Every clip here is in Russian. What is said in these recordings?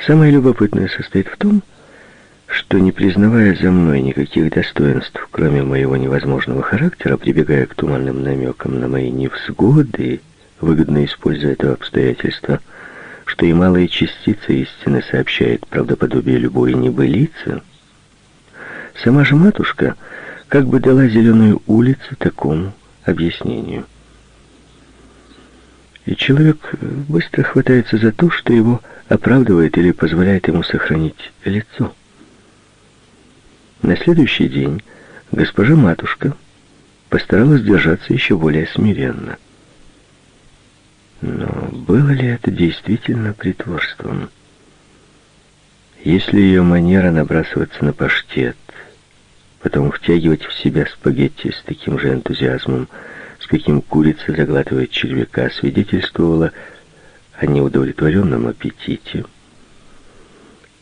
Самое любопытное состоит в том, что, не признавая за мной никаких достоинств, кроме моего невозможного характера, прибегая к туманным намекам на мои невзгоды, выгодно используя это обстоятельство, что и малая частица истины сообщает правдоподобие любой небылицы, сама же матушка как бы дала зеленую улицу такому объяснению. И человек быстро хватается за то, что его оправдывает или позволяет ему сохранить лицо. На следующий день госпожа матушка постаралась держаться еще более смиренно. Но было ли это действительно притворством? Если ее манера набрасываться на паштет, потом втягивать в себя спагетти с таким же энтузиазмом, с каким курица заглатывает червяка, свидетельствовала о неудовлетворенном аппетите,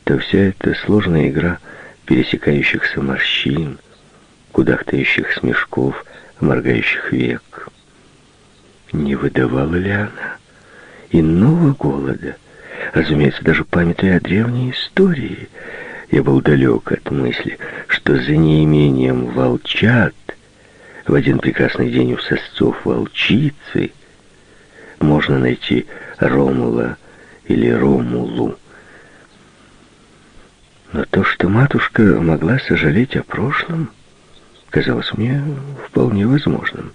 то вся эта сложная игра пересекающихся морщин, кудахтающих смешков, моргающих век, не выдавала ли она иного голода, разумеется, даже памятуя о древней истории, я был далек от мысли, что за неимением волчат в один прекрасный день у сосцов волчицы можно найти Ромула или Ромулу. Но то, что матушка могла сожалеть о прошлом, казалось мне вполне возможным.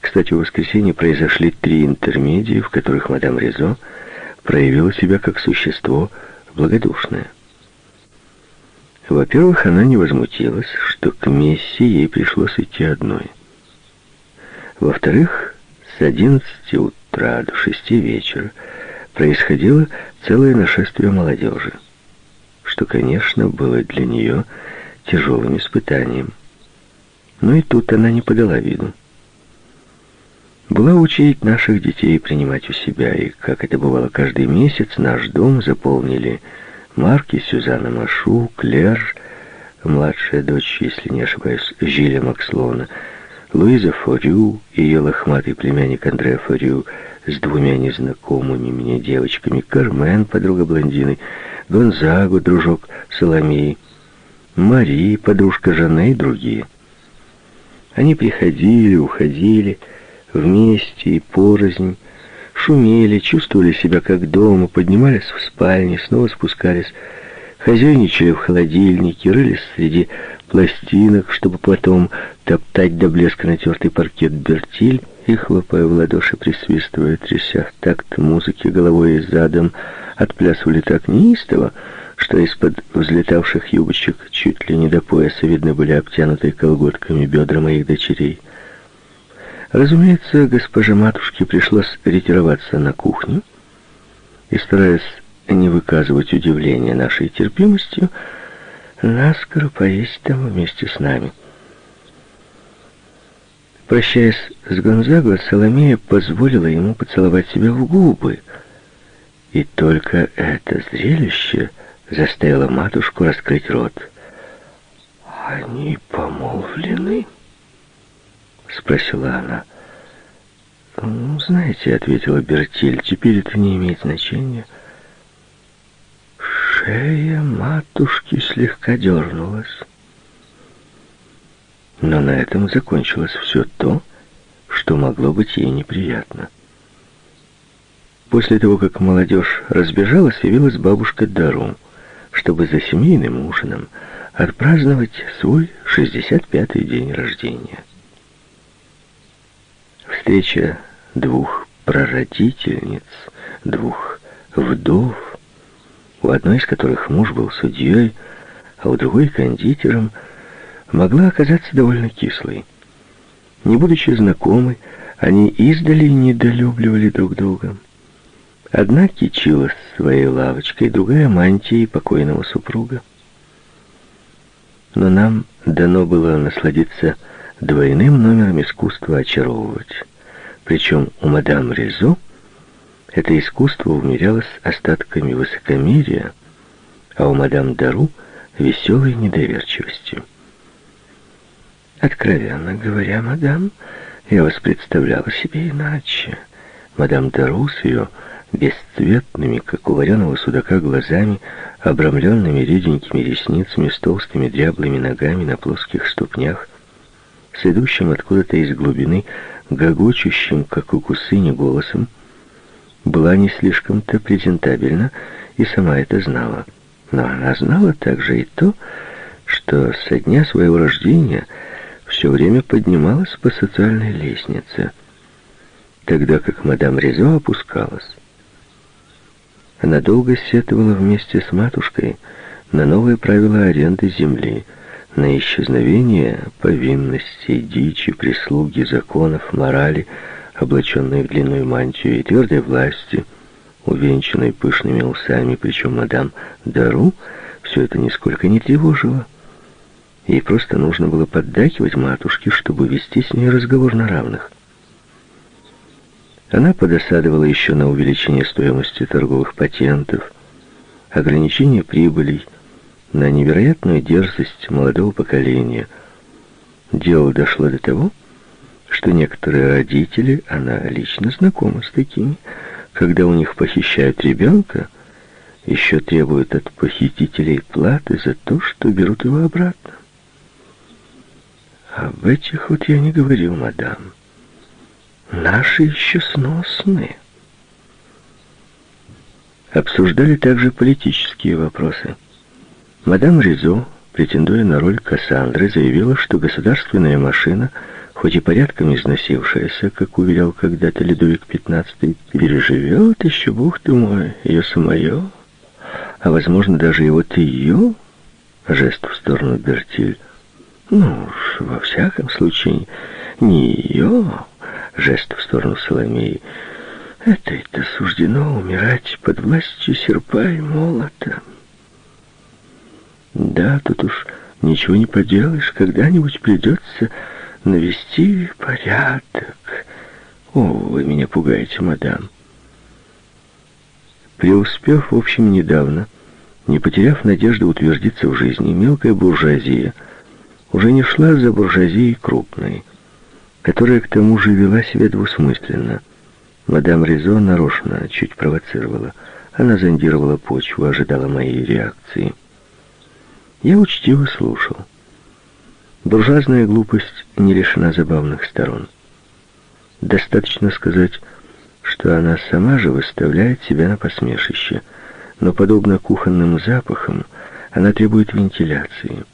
Кстати, в воскресенье произошли три интермедии, в которых мадам Резо проявила себя как существо благодушное. Во-первых, она не возмутилась, что к мессе ей пришлось идти одной. Во-вторых, с одиннадцати утра до шести вечера происходило целое нашествие молодежи, что, конечно, было для нее тяжелым испытанием. Но и тут она не подала виду. Была очередь наших детей принимать у себя, и, как это бывало каждый месяц, наш дом заполнили Марки, Сюзанна Машу, Клер, младшая дочь, если не ошибаюсь, Жиля Макслона, Луиза Форю, ее лохматый племянник Андреа Форю с двумя незнакомыми мне девочками, Кармен, подруга блондины, Гонзагу, дружок Соломеи, Мари, подружка Жанны и другие. Они приходили, уходили, вместе и порознь, шумели, чувствовали себя как дома, поднимались в спальне, снова спускались, хозяйничали в холодильнике, рылись среди пластинок, чтобы потом топтать до блеска натертый паркет бертиль и, хлопая в ладоши, присвистывая, тряся в такт музыки головой и задом, отплясывали так неистово, что из-под взлетавших юбочек чуть ли не до пояса видны были обтянутые колготками бедра моих дочерей. Разумеется, госпоже матушке пришлось ретироваться на кухню, и, стараясь не выказывать удивления нашей терпимостью, наскоро поесть там вместе с нами. Прощаясь с Гонзаго, Соломея позволила ему поцеловать себя в губы, и только это зрелище заставило матушку раскрыть рот. «Они помолвлены?» — спросила она. «Ну, знаете», — ответила Бертиль, — «теперь это не имеет значения». Шея матушки слегка дернулась. Но на этом закончилось все то, что могло быть ей неприятно. После того, как молодежь разбежалась, явилась бабушка Дару, чтобы за семейным ужином отпраздновать свой 65-й день рождения. Встреча двух прародительниц, двух вдов, у одной из которых муж был судьей, а у другой кондитером, могла оказаться довольно кислой. Не будучи знакомы, они издали недолюбливали друг друга. Одна кичилась своей лавочкой, другая — мантией покойного супруга. Но нам дано было насладиться двойным номером искусства очаровывать. Причем у мадам Резо это искусство умерялось остатками высокомерия, а у мадам Дару — веселой недоверчивостью. Откровенно говоря, мадам, я вас представляла себе иначе. Мадам Дару с ее бесцветными, как у вареного судака, глазами, обрамленными реденькими ресницами, с толстыми дряблыми ногами на плоских ступнях, с идущим откуда-то из глубины, гогочущим, как у кусыни, голосом, была не слишком-то презентабельна и сама это знала. Но она знала также и то, что со дня своего рождения все время поднималась по социальной лестнице, тогда как мадам Резо опускалась. Она долго сетовала вместе с матушкой на новые правила аренды земли, на исчезновение повинностей, дичи, прислуги, законов, морали, облаченной в длинную мантию и твердой власти, увенчанной пышными усами, причем мадам Дару все это нисколько не тревожило. Ей просто нужно было поддакивать матушке, чтобы вести с ней разговор на равных. Она подосадовала еще на увеличение стоимости торговых патентов, ограничение прибылей, на невероятную дерзость молодого поколения. Дело дошло до того, что некоторые родители, она лично знакома с такими, когда у них похищают ребенка, еще требуют от похитителей платы за то, что берут его обратно. Об этих вот я не говорил, мадам. Наши еще сносные. Обсуждали также политические вопросы. Мадам Ризо, претендуя на роль Кассандры, заявила, что государственная машина, хоть и порядком износившаяся, как уверял когда-то Людовик XV, переживет еще, бог ты мой, ее самое, а, возможно, даже и вот ее, жест в сторону Бертиль, ну уж, во всяком случае, не ее, жест в сторону Соломеи. Это-то суждено умирать под властью серпа и молота. Да, тут уж ничего не поделаешь, когда-нибудь придется навести порядок. О, вы меня пугаете, мадам. Преуспев, в общем, недавно, не потеряв надежды утвердиться в жизни, мелкая буржуазия уже не шла за буржуазией крупной которая к тому же вела себя двусмысленно. Мадам Ризо нарочно чуть провоцировала. Она зондировала почву, ожидала моей реакции. Я учтиво слушал. Буржуазная глупость не лишена забавных сторон. Достаточно сказать, что она сама же выставляет себя на посмешище, но, подобно кухонным запахам, она требует вентиляции.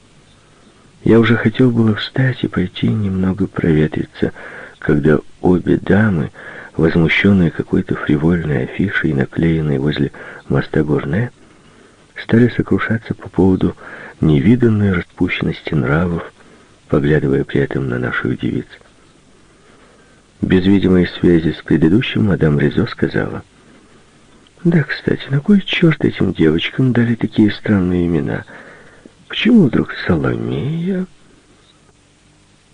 Я уже хотел было встать и пойти немного проветриться, когда обе дамы, возмущенные какой-то фривольной афишей, наклеенной возле моста Горне, стали сокрушаться по поводу невиданной распущенности нравов, поглядывая при этом на наших девиц. Без видимой связи с предыдущим мадам Резо сказала, «Да, кстати, на кой черт этим девочкам дали такие странные имена?» Почему вдруг Соломея?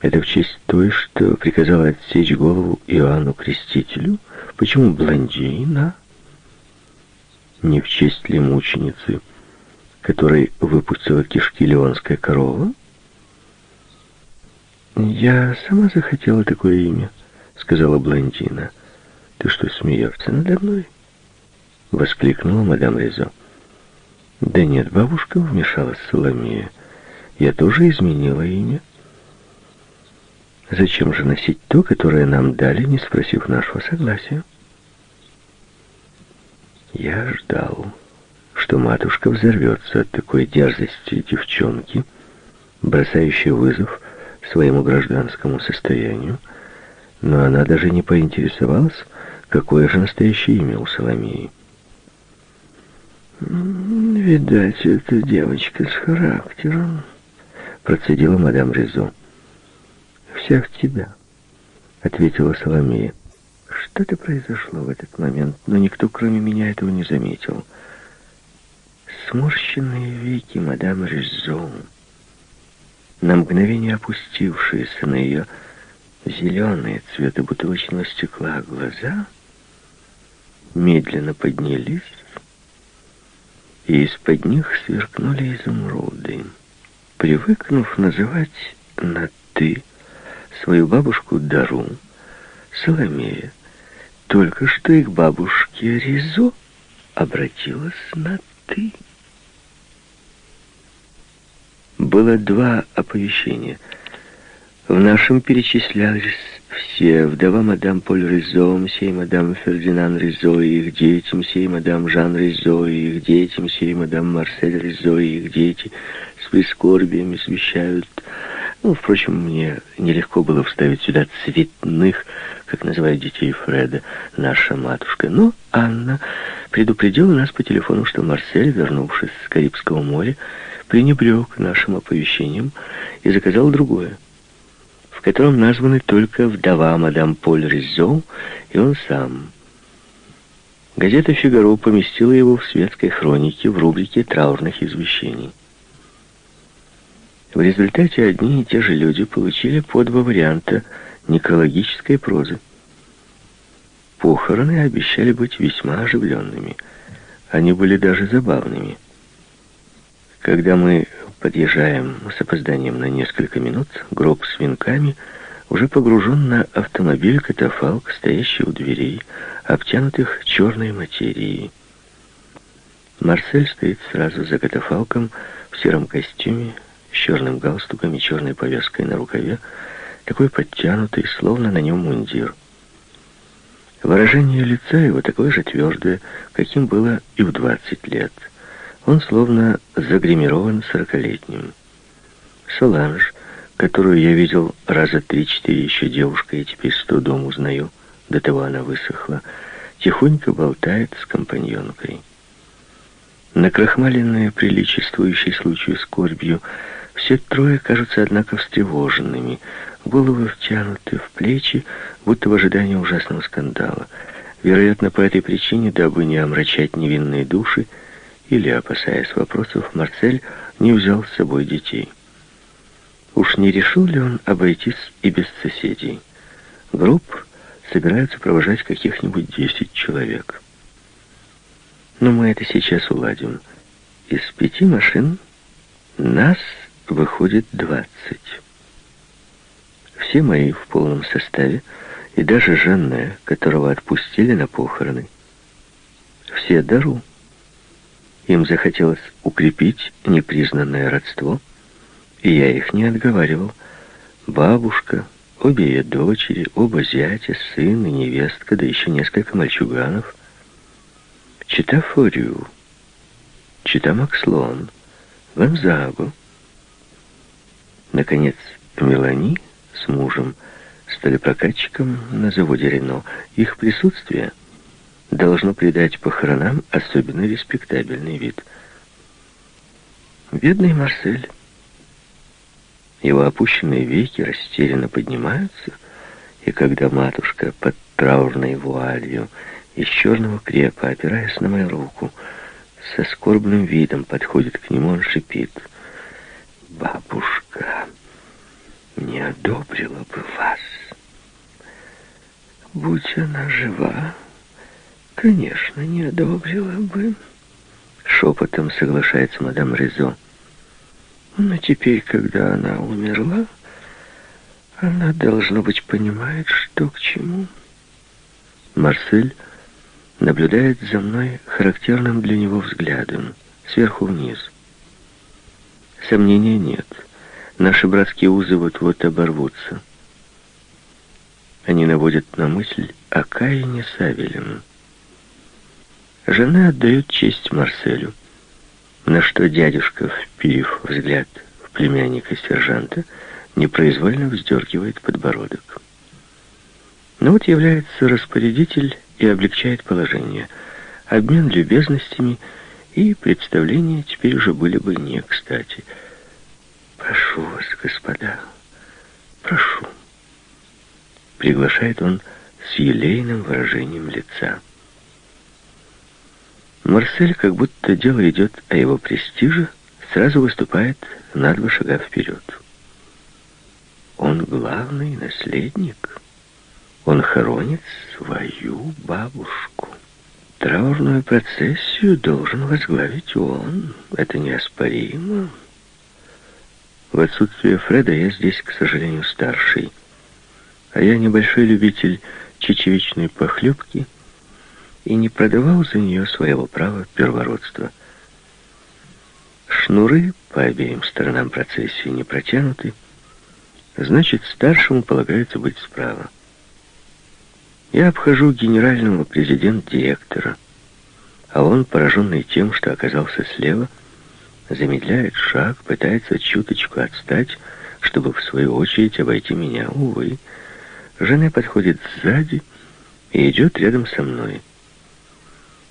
Это в честь той, что приказала отсечь голову Иоанну Крестителю? Почему блондина? Не в честь ли мученицы, которой выпустила кишки леонская корова? «Я сама захотела такое имя», — сказала блондина. «Ты что, смеешься надо мной?» — воскликнула мадам Резо. «Да нет, бабушка», — вмешалась Соломея. «Я тоже изменила имя». «Зачем же носить то, которое нам дали, не спросив нашего согласия?» Я ждал, что матушка взорвется от такой дерзости девчонки, бросающей вызов своему гражданскому состоянию, но она даже не поинтересовалась, какое же настоящее имя у Соломеи. «Видать, это девочка с характером», — процедила мадам Резо. «Вся в тебя», — ответила Соломея. Что-то произошло в этот момент, но никто, кроме меня, этого не заметил. Сморщенные веки мадам Резо, на мгновение опустившиеся на ее зеленые цвета бутылочного стекла глаза, медленно поднялись, и из-под них сверкнули изумруды. Привыкнув называть на «ты» свою бабушку Дару, Соломея, только что их бабушки все-таки Ризо обратилась на «ты». Было два оповещения. В нашем перечислялись все. Вдова мадам Поль Ризо, мсье и мадам Фердинанд Ризо и их дети, мсье и мадам Жан Ризо и их дети, мсье и мадам Марсель Ризо и их дети с прискорбием освещают... Ну, впрочем, мне нелегко было вставить сюда цветных, как называют детей Фреда, наша матушка. Но Анна предупредила нас по телефону, что Марсель, вернувшись с Карибского моря, пренебрег нашим оповещением и заказал другое, в котором названы только вдова мадам Поль Ризо и он сам. Газета «Фигаро» поместила его в светской хронике в рубрике траурных извещений. В результате одни и те же люди получили по два варианта некрологической прозы. Похороны обещали быть весьма оживленными. Они были даже забавными. Когда мы подъезжаем с опозданием на несколько минут, гроб с венками уже погружен на автомобиль-катафалк, стоящий у дверей, обтянутых черной материей. Марсель стоит сразу за катафалком в сером костюме, с черным галстуком и черной повязкой на рукаве, такой подтянутый, словно на нем мундир. Выражение лица его такое же твердое, каким было и в 20 лет — он словно загримирован сорокалетним. Соланж, которую я видел раза три-четыре еще девушкой, и теперь с трудом узнаю, до того она высохла, тихонько болтает с компаньонкой. Накрахмаленные, приличествующие случаю скорбью, все трое кажутся, однако, встревоженными, головы втянуты в плечи, будто в ожидании ужасного скандала. Вероятно, по этой причине, дабы не омрачать невинные души, или, опасаясь вопросов, Марсель не взял с собой детей. Уж не решил ли он обойтись и без соседей? Гроб собираются провожать каких-нибудь десять человек. Но мы это сейчас уладим. Из пяти машин нас выходит двадцать. Все мои в полном составе, и даже Жанне, которого отпустили на похороны. Все дару. Им захотелось укрепить непризнанное родство, и я их не отговаривал. Бабушка, обе ее дочери, оба зятя, сын и невестка, да еще несколько мальчуганов. Чита Форю, Чита Макслон, Гонзагу. Наконец, Мелани с мужем стали прокатчиком на заводе Рено. Их присутствие — должно придать похоронам особенно респектабельный вид. Бедный Марсель. Его опущенные веки растерянно поднимаются, и когда матушка под траурной вуалью из черного крепа, опираясь на мою руку, со скорбным видом подходит к нему, он шипит. «Бабушка не одобрила бы вас. Будь она жива, «Конечно, не одобрила бы», — шепотом соглашается мадам Резо. «Но теперь, когда она умерла, она, должно быть, понимает, что к чему». Марсель наблюдает за мной характерным для него взглядом, сверху вниз. Сомнения нет. Наши братские узы вот-вот оборвутся. Они наводят на мысль о Каине Савелем. Жена отдает честь Марселю, на что дядюшка, впив взгляд в племянника сержанта, непроизвольно вздергивает подбородок. Но вот является распорядитель и облегчает положение. Обмен любезностями и представления теперь уже были бы не кстати. «Прошу вас, господа, прошу», — приглашает он с елейным выражением лица. Марсель, как будто дело идет о его престиже, сразу выступает на два шага вперед. Он главный наследник. Он хоронит свою бабушку. Траурную процессию должен возглавить он. Это неоспоримо. В отсутствие Фреда я здесь, к сожалению, старший. А я небольшой любитель чечевичной похлебки — и не продавал за нее своего права первородства. Шнуры по обеим сторонам процессии не протянуты, значит, старшему полагается быть справа. Я обхожу генерального президент-директора, а он, пораженный тем, что оказался слева, замедляет шаг, пытается чуточку отстать, чтобы в свою очередь обойти меня. Увы, жена подходит сзади и идет рядом со мной.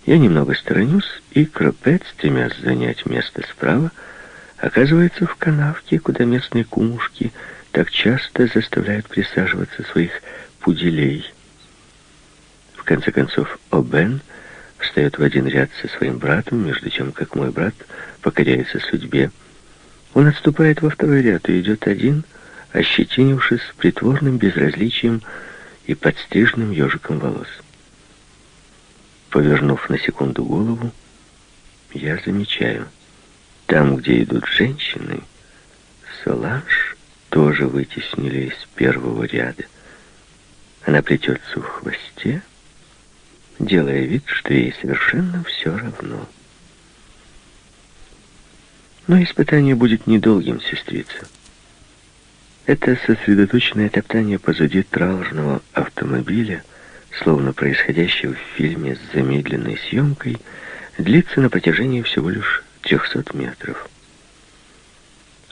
Я немного сторонюсь, и Кропет, стремясь занять место справа, оказывается в канавке, куда местные кумушки так часто заставляют присаживаться своих пуделей. В конце концов, Обен встает в один ряд со своим братом, между тем, как мой брат покоряется судьбе. Он отступает во второй ряд и идет один, ощетинившись притворным безразличием и подстриженным ежиком волос. Повернув на секунду голову, я замечаю, там, где идут женщины, Соланж тоже вытеснили из первого ряда. Она плетется в хвосте, делая вид, что ей совершенно все равно. Но испытание будет недолгим, сестрица. Это сосредоточенное топтание позади траурного автомобиля — словно происходящее в фильме с замедленной съемкой, длится на протяжении всего лишь 300 метров.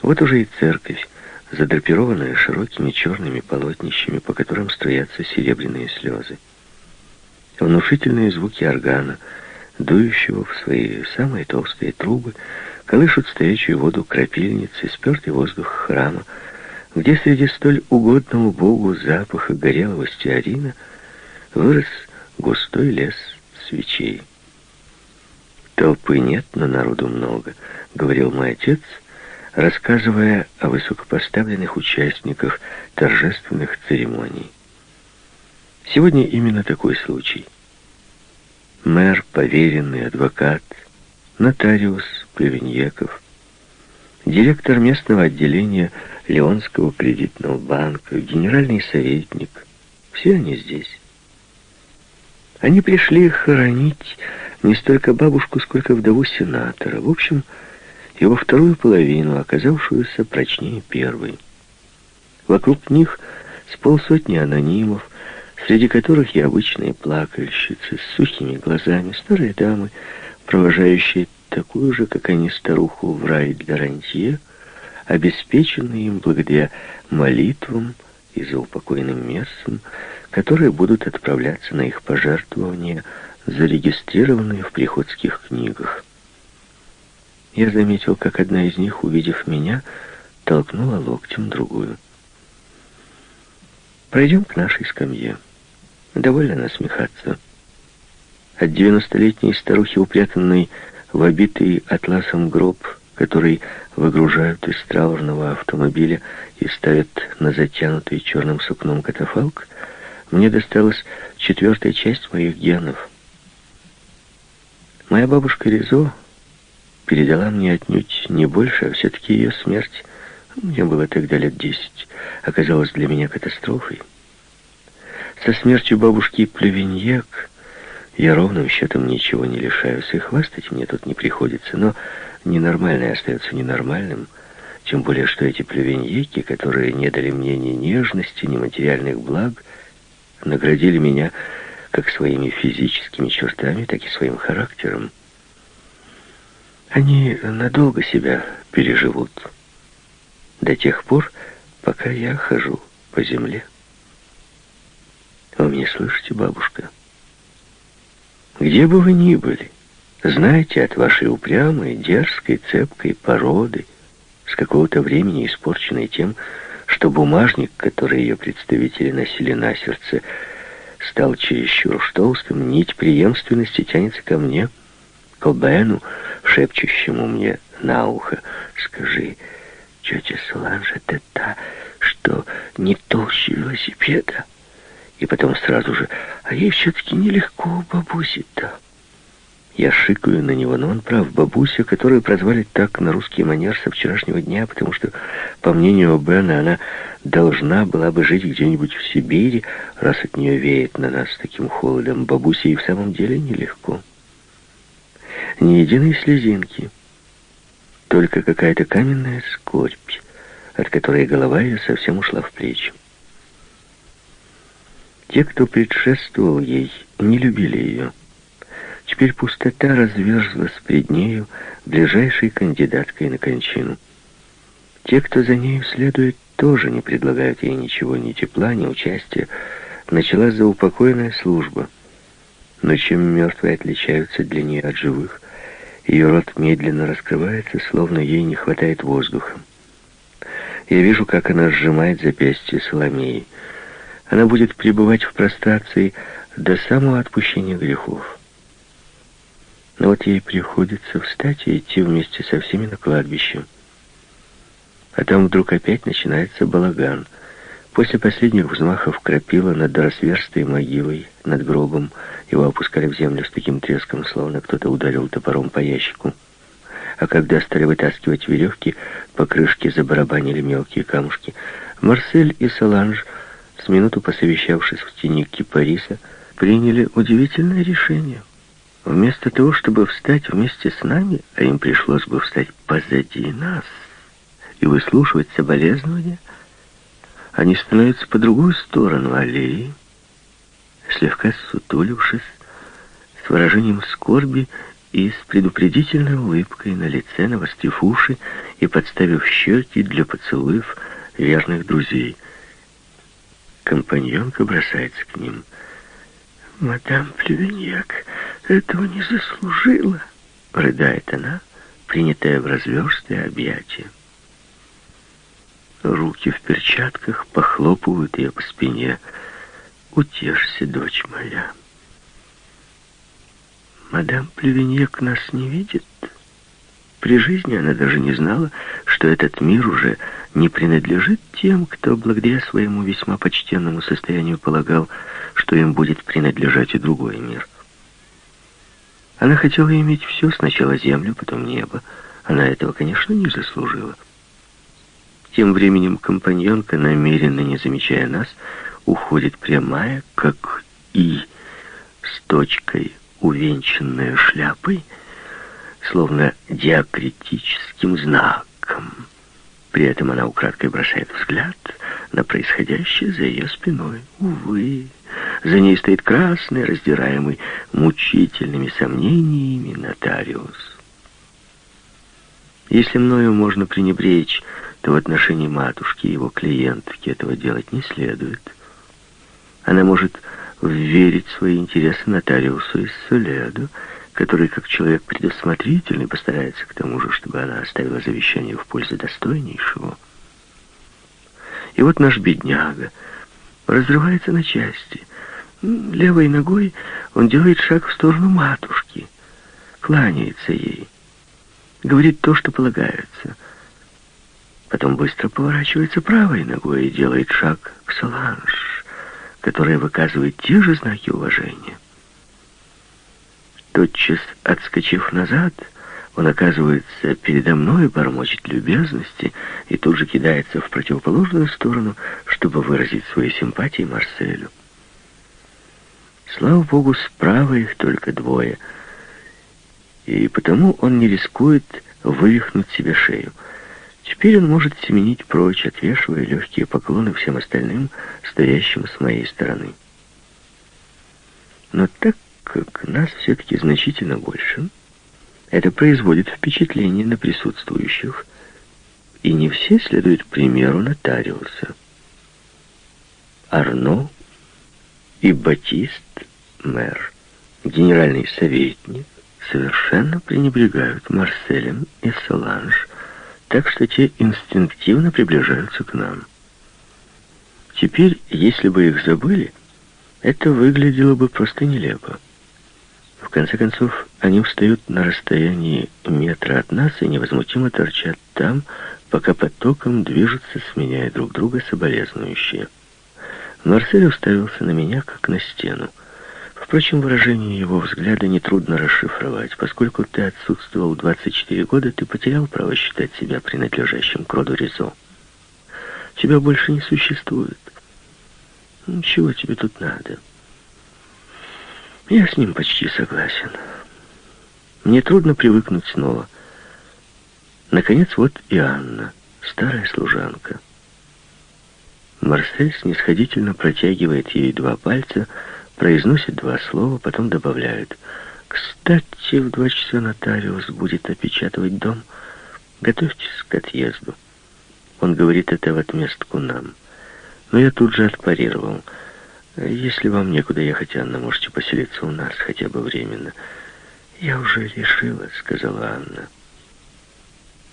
Вот уже и церковь, задрапированная широкими черными полотнищами, по которым струятся серебряные слезы. Внушительные звуки органа, дующего в свои самые толстые трубы, колышут стоячую воду крапильницы, спертый воздух храма, где среди столь угодного Богу запаха горелого стеарина — вырос густой лес свечей. «Толпы нет, но народу много», — говорил мой отец, рассказывая о высокопоставленных участниках торжественных церемоний. Сегодня именно такой случай. Мэр, поверенный, адвокат, нотариус Плевеньеков, директор местного отделения Леонского кредитного банка, генеральный советник — все они здесь. Они пришли хоронить не столько бабушку, сколько вдову сенатора. В общем, его вторую половину, оказавшуюся прочнее первой. Вокруг них с полсотни анонимов, среди которых и обычные плакальщицы с сухими глазами, старые дамы, провожающие такую же, как они, старуху в рай для рантье, обеспеченные им благодаря молитвам и заупокойным местам, которые будут отправляться на их пожертвования, зарегистрированные в приходских книгах. Я заметил, как одна из них, увидев меня, толкнула локтем другую. «Пройдем к нашей скамье. Довольно насмехаться». От девяностолетней старухи, упрятанной в обитый атласом гроб, который выгружают из траурного автомобиля и ставят на затянутый черным сукном катафалк, мне досталась четвертая часть моих генов. Моя бабушка Ризо передала мне отнюдь не больше, а все-таки ее смерть, мне было тогда лет десять, оказалась для меня катастрофой. Со смертью бабушки Плевиньяк я ровным счетом ничего не лишаюсь, и хвастать мне тут не приходится, но ненормальное остается ненормальным, тем более, что эти плевеньеки, которые не дали мне ни нежности, ни материальных благ, наградили меня как своими физическими чертами, так и своим характером. Они надолго себя переживут, до тех пор, пока я хожу по земле. Вы меня слышите, бабушка? Где бы вы ни были, знаете от вашей упрямой, дерзкой, цепкой породы, с какого-то времени испорченной тем, что бумажник, который ее представители носили на сердце, стал чересчур уж толстым, нить преемственности тянется ко мне, к Бену, шепчущему мне на ухо. «Скажи, тетя Соланж, это та, что не толще велосипеда?» И потом сразу же, «А ей все-таки нелегко, бабуси-то». Я шикаю на него, но он прав. Бабуся, которую прозвали так на русский манер со вчерашнего дня, потому что, по мнению Бена, она должна была бы жить где-нибудь в Сибири, раз от нее веет на нас таким холодом. Бабусе и в самом деле нелегко. Ни единой слезинки, только какая-то каменная скорбь, от которой голова ее совсем ушла в плечи. Те, кто предшествовал ей, не любили ее. Теперь пустота разверзлась пред нею, ближайшей кандидаткой на кончину. Те, кто за нею следует, тоже не предлагают ей ничего, ни тепла, ни участия. Началась заупокойная служба. Но чем мертвые отличаются для нее от живых, ее рот медленно раскрывается, словно ей не хватает воздуха. Я вижу, как она сжимает запястье Соломеи. Она будет пребывать в прострации до самого отпущения грехов. Но вот ей приходится встать и идти вместе со всеми на кладбище. А там вдруг опять начинается балаган. После последних взмахов крапила над разверстой могилой, над гробом, его опускали в землю с таким треском, словно кто-то ударил топором по ящику. А когда стали вытаскивать веревки, по крышке забарабанили мелкие камушки. Марсель и Соланж, с минуту посовещавшись в тени кипариса, приняли удивительное решение — Вместо того, чтобы встать вместе с нами, а им пришлось бы встать позади нас и выслушивать соболезнования, они становятся по другую сторону аллеи, слегка сутулившись, с выражением скорби и с предупредительной улыбкой на лице, навостив уши и подставив щеки для поцелуев верных друзей. Компаньонка бросается к ним. «Мадам Плювеньяк, этого не заслужила, рыдает она, принятая в разверстое объятие. Руки в перчатках похлопывают ее по спине. «Утешься, дочь моя». Мадам Плевеньек нас не видит. При жизни она даже не знала, что этот мир уже не принадлежит тем, кто благодаря своему весьма почтенному состоянию полагал, что им будет принадлежать и другой мир. Она хотела иметь все, сначала землю, потом небо. Она этого, конечно, не заслужила. Тем временем компаньонка, намеренно не замечая нас, уходит прямая, как «и», с точкой, увенчанная шляпой, словно диакритическим знаком. При этом она украдкой бросает взгляд на происходящее за ее спиной. Увы, за ней стоит красный, раздираемый мучительными сомнениями нотариус. Если мною можно пренебречь, то в отношении матушки и его клиентки этого делать не следует. Она может верить свои интересы нотариусу из Соледу, который, как человек предусмотрительный, постарается к тому же, чтобы она оставила завещание в пользу достойнейшего. И вот наш бедняга разрывается на части — Левой ногой он делает шаг в сторону матушки, кланяется ей, говорит то, что полагается. Потом быстро поворачивается правой ногой и делает шаг к Соланж, которая выказывает те же знаки уважения. Тотчас, отскочив назад, он оказывается передо мной, бормочет любезности и тут же кидается в противоположную сторону, чтобы выразить свои симпатии Марселю. Слава богу, справа их только двое. И потому он не рискует вывихнуть себе шею. Теперь он может семенить прочь, отвешивая легкие поклоны всем остальным, стоящим с моей стороны. Но так как нас все-таки значительно больше, это производит впечатление на присутствующих, и не все следуют примеру нотариуса. Арно и Батист, мэр, генеральный советник, совершенно пренебрегают Марселем и Соланж, так что те инстинктивно приближаются к нам. Теперь, если бы их забыли, это выглядело бы просто нелепо. В конце концов, они встают на расстоянии метра от нас и невозмутимо торчат там, пока потоком движутся, сменяя друг друга соболезнующие. Марсель уставился на меня, как на стену. Впрочем, выражение его взгляда нетрудно расшифровать. Поскольку ты отсутствовал 24 года, ты потерял право считать себя принадлежащим к роду Ризо. Тебя больше не существует. Ну, чего тебе тут надо? Я с ним почти согласен. Мне трудно привыкнуть снова. Наконец, вот и Анна, старая служанка. Марсель снисходительно протягивает ей два пальца, произносит два слова, потом добавляет. «Кстати, в два часа нотариус будет опечатывать дом. Готовьтесь к отъезду». Он говорит это в отместку нам. Но я тут же отпарировал. «Если вам некуда ехать, Анна, можете поселиться у нас хотя бы временно». «Я уже решила», — сказала Анна.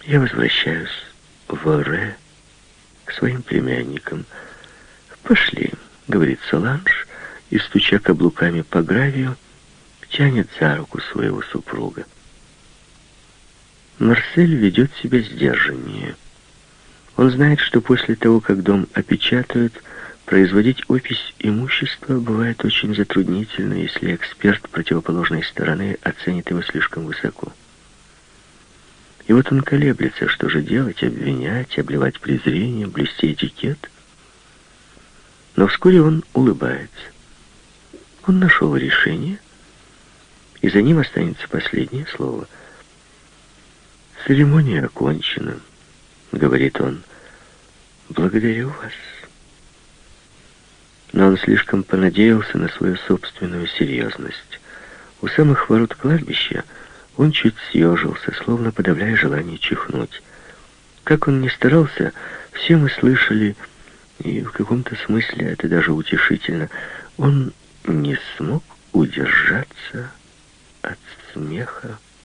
«Я возвращаюсь в Оре к своим племянникам. Пошли», — говорит Соланж, и, стуча каблуками по гравию, тянет за руку своего супруга. Марсель ведет себя сдержаннее. Он знает, что после того, как дом опечатают, производить опись имущества бывает очень затруднительно, если эксперт противоположной стороны оценит его слишком высоко. И вот он колеблется, что же делать, обвинять, обливать презрение, блести этикет. Но вскоре он улыбается. Он нашел решение, и за ним останется последнее слово. «Церемония окончена», — говорит он. «Благодарю вас». Но он слишком понадеялся на свою собственную серьезность. У самых ворот кладбища он чуть съежился, словно подавляя желание чихнуть. Как он ни старался, все мы слышали, и в каком-то смысле это даже утешительно, он не смог удержаться от смеха.